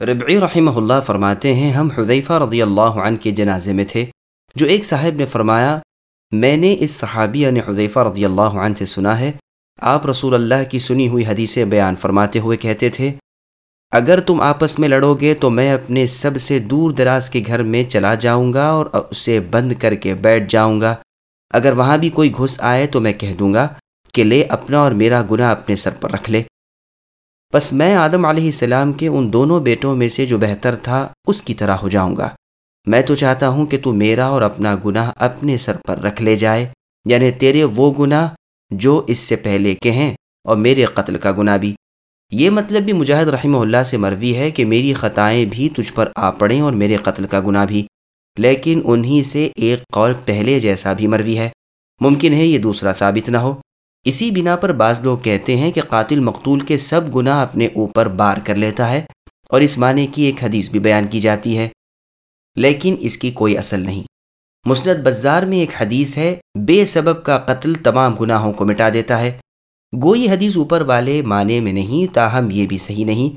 ربعی رحمہ اللہ فرماتے ہیں، ہم حذیفہ رضی اللہ عنہ کے جنازے میں تھے، جو ایک صاحب نے فرمایا، میں نے اس صحابیہ نے حذیفہ رضی اللہ عنہ سے سنا ہے، آپ رسول اللہ کی سنی ہوئی حدیثیں بیان فرماتے ہوئے کہتے تھے، اگر تم آپس میں لڑو گے تو میں اپنے سب سے دور دراز کے گھر میں چلا جاؤں گا اور اسے بند کر کے بیٹھ جاؤں گا۔ اگر وہاں بھی کوئی گھس آئے تو میں کہہ دوں گا کہ لے اپنا اور میرا گناہ اپنے سر پر رکھ لے۔ بس میں آدم علیہ السلام کے ان دونوں بیٹوں میں سے جو بہتر تھا، اس کی طرح ہو جاؤں گا۔ میں تو چاہتا ہوں کہ تو میرا اور اپنا گناہ اپنے سر پر رکھ لے جائے یعنی تیرے وہ گناہ جو اس سے پہلے کے ہیں، اور میرے قتل کا گناہ بھی۔ یہ مطلب بھی مجاہد رحمہ اللہ سے مروی ہے کہ میری خطائیں بھی تجھ پر آ پڑیں اور میرے قتل کا گناہ بھی۔ لیکن انہی سے ایک قول پہلے جیسا بھی مروی ہے۔ ممکن ہے یہ دوسرا ثابت نہ ہو۔ اسی بنا پر بعض لوگ کہتے ہیں کہ قاتل مقتول کے سب گناہ اپنے اوپر بار کر لیتا ہے اور اس معنی کی ایک حدیث بھی بیان کی جاتی ہے، لیکن اس کی کوئی اصل نہیں۔ مسند بزار میں ایک حدیث ہے، بے سبب کا قتل تمام گناہوں کو مٹا دیتا ہے۔ گوئی حدیث اوپر والے معنی میں نہیں، تاہم یہ بھی صحیح نہیں۔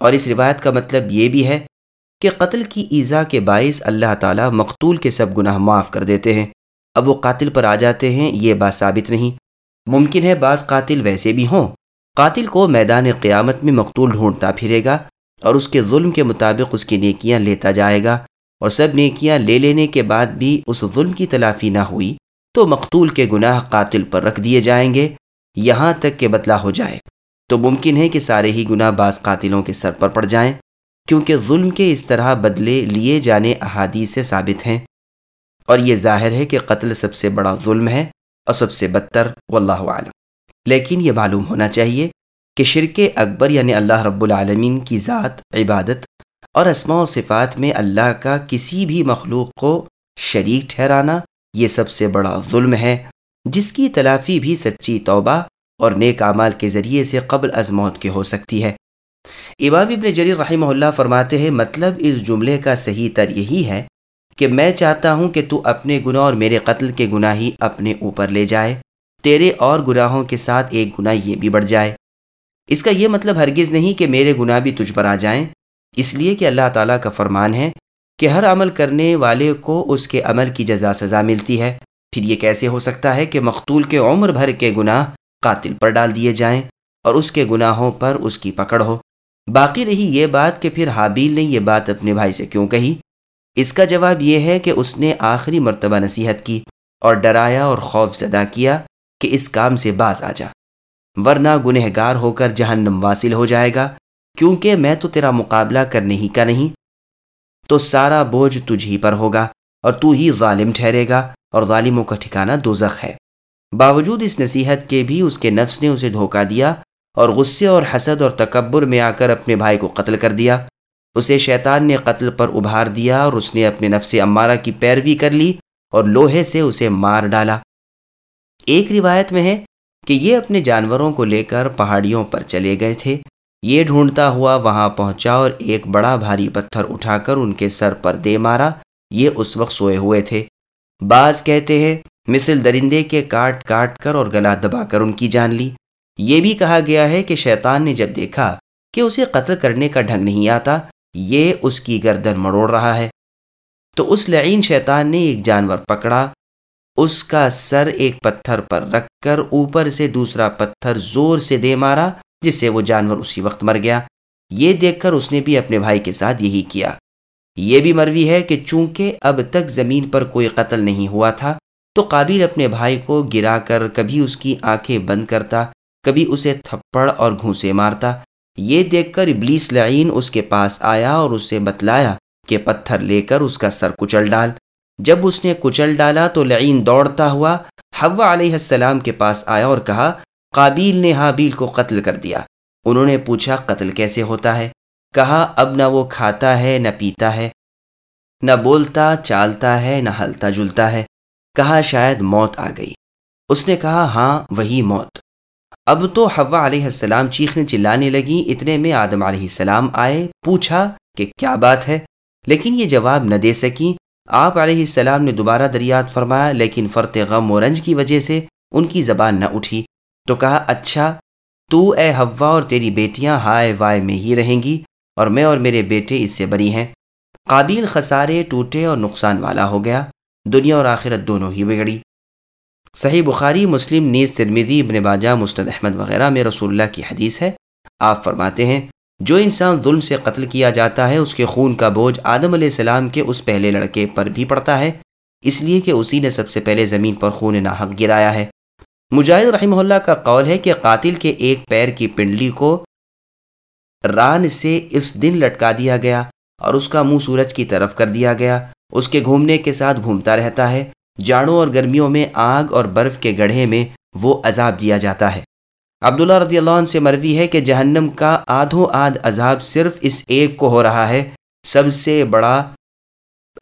اور اس روایت کا مطلب یہ بھی ہے کہ قتل کی ایزا کے باعث اللہ تعالیٰ مقتول کے سب گناہ معاف کر دیتے ہیں۔ اب وہ قاتل پر آ جاتے ہیں، یہ بات ثابت نہیں۔ ممکن ہے بعض قاتل ویسے بھی ہوں۔ قاتل کو میدان قیامت میں مقتول ڈھونڈتا پھرے گا اور اس کے ظلم کے مطابق اس کی نیکیاں لیتا جائے گا اور سب نیکیاں لے لینے کے بعد بھی اس ظلم کی تلافی نہ ہوئی تو مقتول کے گناہ قاتل پر رکھ دیے جائیں گے۔ یہاں تک کہ بدلا ہو جائے تو ممکن ہے کہ سارے ہی گناہ بعض قاتلوں کے سر پر پڑ جائیں کیونکہ ظلم کے اس طرح بدلے لیے جانے احادیث سے ثابت ہیں۔ اور یہ ظاہر ہے کہ قتل سب سے بڑا ظلم ہے۔ اور سب سے بدتر، واللہ عالم لیکن یہ معلوم ہونا چاہیے کہ شرک اکبر یعنی اللہ رب العالمین کی ذات، عبادت اور اسماء و صفات میں اللہ کا کسی بھی مخلوق کو شریک ٹھہرانا یہ سب سے بڑا ظلم ہے، جس کی تلافی بھی سچی توبہ اور نیک اعمال کے ذریعے سے قبل از موت کے ہو سکتی ہے۔ امام ابن جریر رحمہ اللہ فرماتے ہیں مطلب اس جملے کا صحیح تر یہی ہے کہ میں چاہتا ہوں کہ تو اپنے گناہ اور میرے قتل کے گناہ ہی اپنے اوپر لے جائے، تیرے اور گناہوں کے ساتھ ایک گناہ یہ بھی بڑھ جائے۔ اس کا یہ مطلب ہرگز نہیں کہ میرے گناہ بھی تجھ پر آ جائیں۔ اس لیے کہ اللہ تعالیٰ کا فرمان ہے کہ ہر عمل کرنے والے کو اس کے عمل کی جزا سزا ملتی ہے۔ پھر یہ کیسے ہو سکتا ہے کہ مقتول کے عمر بھر کے گناہ قاتل پر ڈال دیے جائیں اور اس کے گناہوں پر اس کی پکڑ ہو؟ باقی رہی یہ بات کہ پھر حابیل نے یہ بات اپنے بھائی سے کیوں کہی؟ اس کا جواب یہ ہے کہ اس نے آخری مرتبہ نصیحت کی اور ڈرایا اور خوف زدہ کیا کہ اس کام سے باز آ جا۔ ورنہ گنہ گار ہو کر جہنم واصل ہو جائے گا، کیونکہ میں تو تیرا مقابلہ کرنے ہی کا نہیں۔ تو سارا بوجھ تجھ ہی پر ہوگا اور تو ہی ظالم ٹھہرے گا اور ظالموں کا ٹھکانہ دوزخ ہے۔ باوجود اس نصیحت کے بھی اس کے نفس نے اسے دھوکہ دیا اور غصے اور حسد اور تکبر میں آ کر اپنے بھائی کو قتل کر دیا۔ اسے شیطان نے قتل پر ابھار دیا اور اس نے اپنے نفس امارہ کی پیروی کر لی اور لوہے سے اسے مار ڈالا۔ ایک روایت میں ہے کہ یہ اپنے جانوروں کو لے کر پہاڑیوں پر چلے گئے تھے۔ یہ ڈھونڈتا ہوا وہاں پہنچا اور ایک بڑا بھاری پتھر اٹھا کر ان کے سر پر دے مارا۔ یہ اس وقت سوئے ہوئے تھے۔ بعض کہتے ہیں، مثل درندے کے کاٹ کاٹ کر اور گلا دبا کر ان کی جان لی۔ یہ بھی کہا گیا ہے کہ شیطان نے جب دیکھا کہ اسے قتل کرنے کا ڈھنگ نہیں آتا یہ اس کی گردن مڑوڑ رہا ہے۔ تو اس لعین شیطان نے ایک جانور پکڑا، اس کا سر ایک پتھر پر رکھ کر اوپر سے دوسرا پتھر زور سے دے مارا، جس سے وہ جانور اسی وقت مر گیا۔ یہ دیکھ کر اس نے بھی اپنے بھائی کے ساتھ یہی کیا۔ یہ بھی مروی ہے کہ چونکہ اب تک زمین پر کوئی قتل نہیں ہوا تھا، تو قابل اپنے بھائی کو گرا کر کبھی اس کی آنکھیں بند کرتا، کبھی اسے تھپڑ اور گھونسے مارتا۔ یہ دیکھ کر ابلیس لعین اس کے پاس آیا اور اسے بتلایا کہ پتھر لے کر اس کا سر کچل ڈال۔ جب اس نے کچل ڈالا تو لعین دوڑتا ہوا حوا علیہ السلام کے پاس آیا اور کہا، قابیل نے حابیل کو قتل کر دیا۔ انہوں نے پوچھا، قتل کیسے ہوتا ہے؟ کہا، اب نہ وہ کھاتا ہے، نہ پیتا ہے، نہ بولتا، چالتا ہے، نہ ہلتا جلتا ہے۔ کہا، شاید موت آ گئی۔ اس نے کہا ہاں وہی موت۔ اب تو حوا علیہ السلام چیخنے چلانے لگی اتنے میں آدم علیہ السلام آئے، پوچھا کہ کیا بات ہے؟ لیکن یہ جواب نہ دے سکیں۔ آپ علیہ السلام نے دوبارہ دریات فرمایا، لیکن فرت غم و رنج کی وجہ سے ان کی زبان نہ اٹھی۔ تو کہا اچھا تو اے ہوا اور تیری بیٹیاں ہائے وائے میں ہی رہیں گی اور میں اور میرے بیٹے اس سے بری ہیں۔ قابیل خسارے ٹوٹے اور نقصان والا ہو گیا۔ دنیا اور آخرت دونوں ہی بگڑی۔ صحیح بخاری، مسلم، نیز ترمیدی ابن باجہ مستد احمد وغیرہ میں رسول اللہ کی حدیث ہے۔ آپ فرماتے ہیں، جو انسان ظلم سے قتل کیا جاتا ہے، اس کے خون کا بوجھ آدم علیہ السلام کے اس پہلے لڑکے پر بھی پڑتا ہے۔ اس لیے کہ اسی نے سب سے پہلے زمین پر خون ناحق گرایا ہے۔ مجاہد رحمہ اللہ کا قول ہے کہ قاتل کے ایک پیر کی پنڈلی کو ران سے اس دن لٹکا دیا گیا اور اس کا منہ سورج کی طرف کر دیا گیا۔ اس کے گھومنے کے ساتھ گھومتا رہتا ہے۔ جاڑوں اور گرمیوں میں آگ اور برف کے گڑھے میں وہ عذاب دیا جاتا ہے۔ عبداللہ رضی اللہ عنہ سے مروی ہے کہ جہنم کا آدھو آدھ عذاب صرف اس ایک کو ہو رہا ہے، سب سے بڑا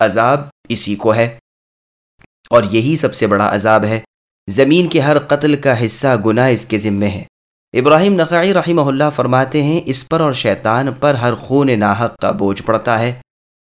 عذاب اسی کو ہے۔ اور یہی سب سے بڑا عذاب ہے۔ زمین کے ہر قتل کا حصہ گناہ اس کے ذمے ہے۔ ابراہیم نقعی رحمہ اللہ فرماتے ہیں، اس پر اور شیطان پر ہر خون ناحق کا بوجھ پڑتا ہے۔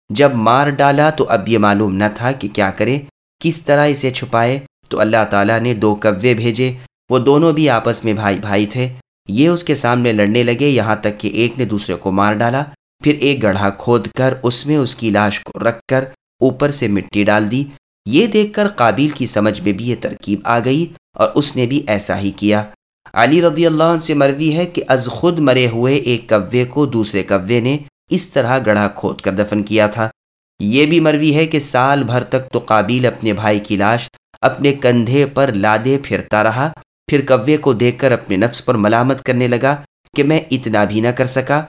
جب مار ڈالا تو اب یہ معلوم نہ تھا کہ کیا کرے۔ کس طرح اسے چھپائے؟ تو اللہ تعالیٰ نے دو کوے بھیجے، وہ دونوں بھی آپس میں بھائی بھائی تھے۔ یہ اس کے سامنے لڑنے لگے، یہاں تک کہ ایک نے دوسرے کو مار ڈالا۔ پھر ایک گڑھا کھود کر اس میں اس کی لاش کو رکھ کر اوپر سے مٹی ڈال دی۔ یہ دیکھ کر قابل کی سمجھ میں بھی یہ ترکیب آ گئی اور اس نے بھی ایسا ہی کیا۔ علی رضی اللہ عنہ سے مروی ہے کہ از خود مرے ہوئے ایک کوے کو دوسرے کوے نے اس طرح گڑھا کھود کر دفن کیا تھا۔ یہ بھی مروی ہے کہ سال بھر تک تو قابل اپنے بھائی کی لاش اپنے کندھے پر لادے پھرتا رہا، پھر کوے کو دیکھ کر اپنے نفس پر ملامت کرنے لگا کہ میں اتنا بھی نہ کر سکا۔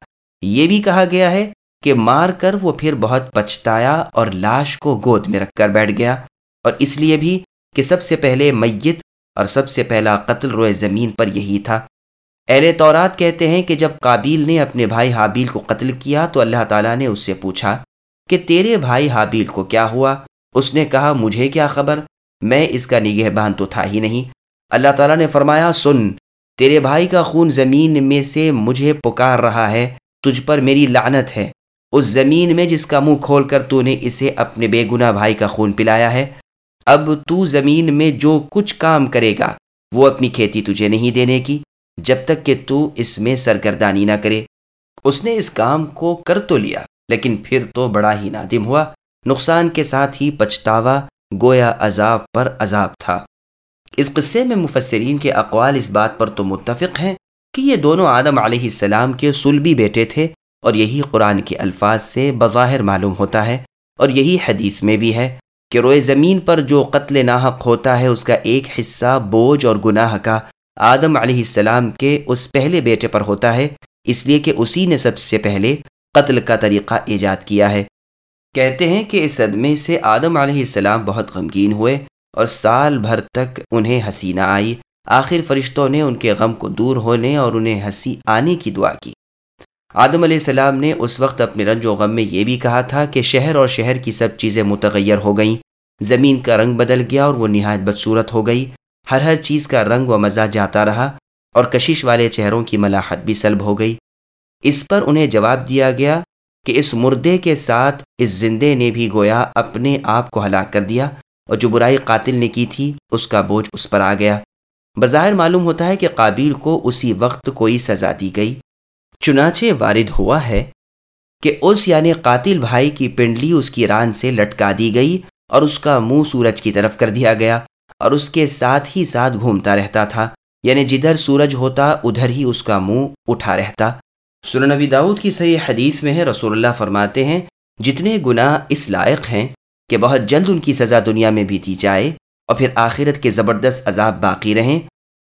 یہ بھی کہا گیا ہے کہ مار کر وہ پھر بہت پچھتایا اور لاش کو گود میں رکھ کر بیٹھ گیا۔ اور اس لیے بھی کہ سب سے پہلے میت اور سب سے پہلا قتل روئے زمین پر یہی تھا۔ اہل تورات کہتے ہیں کہ جب قابیل نے اپنے بھائی حابیل کو قتل کیا تو اللہ تعالیٰ نے اس سے پوچھا کہ تیرے بھائی حابیل کو کیا ہوا؟ اس نے کہا، مجھے کیا خبر؟ میں اس کا نگہبان تو تھا ہی نہیں۔ اللہ تعالیٰ نے فرمایا، سن، تیرے بھائی کا خون زمین میں سے مجھے پکار رہا ہے، تجھ پر میری لعنت ہے۔ اس زمین میں جس کا منہ کھول کر تو نے اسے اپنے بے گناہ بھائی کا خون پلایا ہے، اب تو زمین میں جو کچھ کام کرے گا، وہ اپنی کھیتی تجھے نہیں دینے کی، جب تک کہ تو اس میں سرگردانی نہ کرے۔ اس نے اس کام کو کر تو لیا۔ لیکن پھر تو بڑا ہی نادم ہوا۔ نقصان کے ساتھ ہی پچھتاوا، گویا عذاب پر عذاب تھا۔ اس قصے میں مفسرین کے اقوال اس بات پر تو متفق ہیں کہ یہ دونوں آدم علیہ السلام کے سلبی بیٹے تھے اور یہی قرآن کے الفاظ سے بظاہر معلوم ہوتا ہے اور یہی حدیث میں بھی ہے کہ روئے زمین پر جو قتل ناحق ہوتا ہے، اس کا ایک حصہ بوجھ اور گناہ کا آدم علیہ السلام کے اس پہلے بیٹے پر ہوتا ہے۔ اس لیے کہ اسی نے سب سے پہلے قتل کا طریقہ ایجاد کیا ہے۔ کہتے ہیں کہ اس صدمے سے آدم علیہ السلام بہت غمگین ہوئے اور سال بھر تک انہیں ہنسی نہ آئی۔ آخر فرشتوں نے ان کے غم کو دور ہونے اور انہیں ہنسی آنے کی دعا کی۔ آدم علیہ السلام نے اس وقت اپنے رنج و غم میں یہ بھی کہا تھا کہ شہر اور شہر کی سب چیزیں متغیر ہو گئیں۔ زمین کا رنگ بدل گیا اور وہ نہایت بدصورت ہو گئی۔ ہر ہر چیز کا رنگ و مزہ جاتا رہا اور کشش والے چہروں کی ملاحت بھی سلب ہو گئی۔ اس پر انہیں جواب دیا گیا کہ اس مردے کے ساتھ اس زندے نے بھی گویا اپنے آپ کو ہلاک کر دیا اور جو برائی قاتل نے کی تھی، اس کا بوجھ اس پر آ گیا۔ بظاہر معلوم ہوتا ہے کہ قابیل کو اسی وقت کوئی سزا دی گئی۔ چنانچہ وارد ہوا ہے کہ اس یعنی قاتل بھائی کی پنڈلی اس کی ران سے لٹکا دی گئی اور اس کا منہ سورج کی طرف کر دیا گیا اور اس کے ساتھ ہی ساتھ گھومتا رہتا تھا۔ یعنی جدھر سورج ہوتا، ادھر ہی اس کا منہ اٹھا رہتا۔ نبی داود کی صحیح حدیث میں ہے، رسول اللہ فرماتے ہیں، جتنے گناہ اس لائق ہیں کہ بہت جلد ان کی سزا دنیا میں بھی دی جائے اور پھر آخرت کے زبردست عذاب باقی رہیں،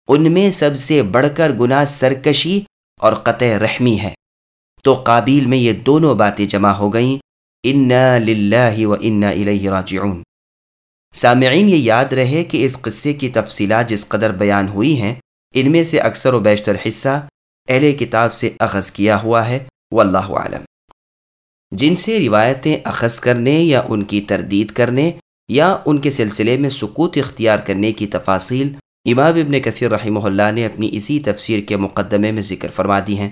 ان میں سب سے بڑھ کر گناہ سرکشی اور قطع رحمی ہے۔ تو قابیل میں یہ دونوں باتیں جمع ہو گئیں، انا للہ و انا الیہ راجعون۔ سامعین یہ یاد رہے کہ اس قصے کی تفصیلات جس قدر بیان ہوئی ہیں، ان میں سے اکثر و بیشتر حصہ اہل کتاب سے اخذ کیا ہوا ہے، واللہ عالم جن سے روایتیں اخذ کرنے یا ان کی تردید کرنے یا ان کے سلسلے میں سکوت اختیار کرنے کی تفاصیل امام ابن کثیر رحمہ اللہ نے اپنی اسی تفسیر کے مقدمے میں ذکر فرما دی ہیں۔